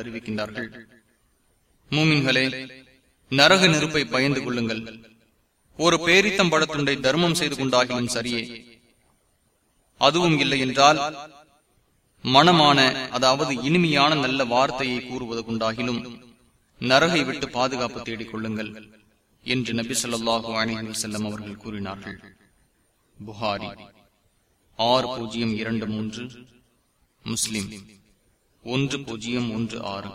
அறிவிக்கின்றார்கள். மூமின்களே நரக நெருப்பை பயந்து கொள்ளுங்கள். ஒரு பேரித்தம் படத்துண்டை தர்மம் செய்து கொண்டாகியும் சரியே. அதுவும் இல்லை என்றால் மனமான அதாவது இனிமையான நல்ல வார்த்தையை கூறுவது கொண்டாகிலும் நரகை விட்டு பாதுகாப்பு தேடிக் கொள்ளுங்கள் என்று நபி சொல்லாஹு அணிஹி செல்லம் அவர்கள் கூறினார்கள். புகாரி. ஆறு பூஜ்ஜியம் இரண்டு மூன்று. முஸ்லிம். ஒன்று பூஜ்ஜியம் ஒன்று ஆறு.